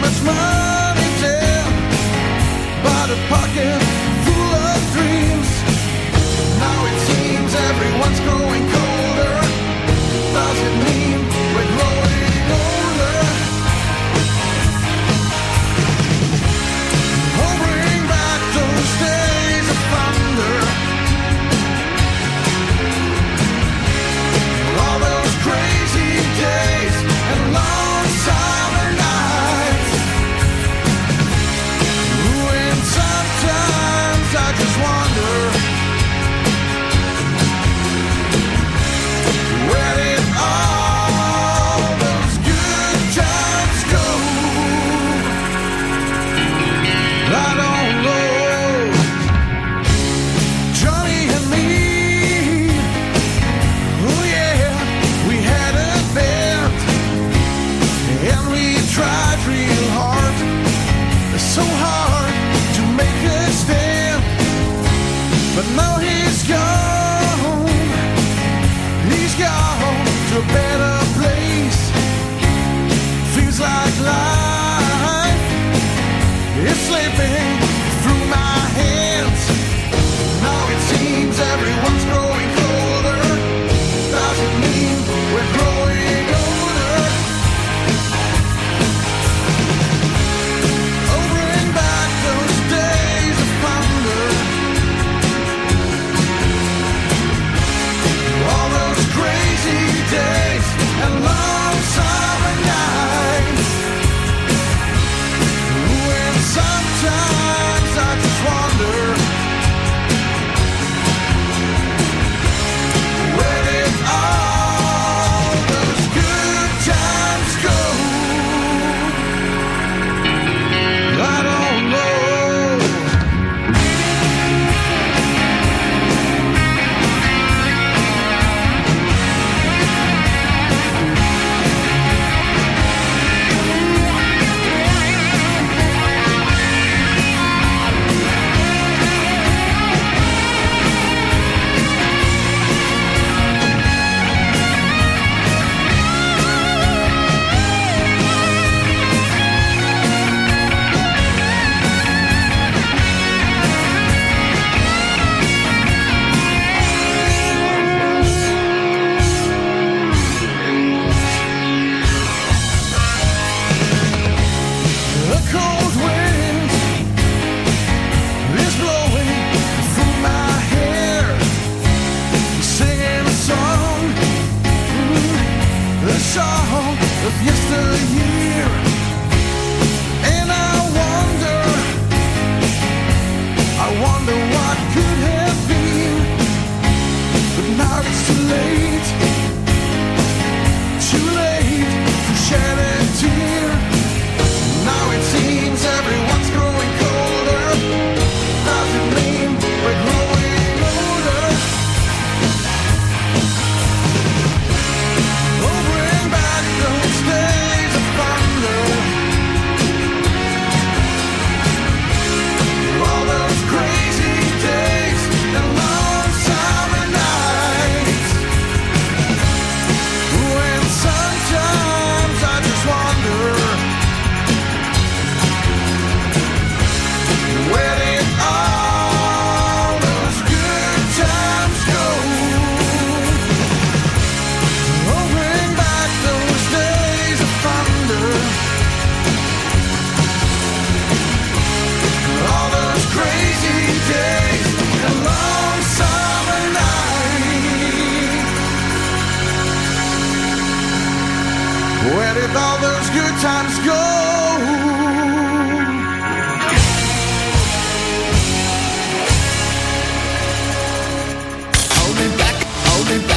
much money dead But a pocket full of dreams. Now it seems everyone's going But now he's gone. He's gone to a better place. Feels like life is slipping. face all those good times go.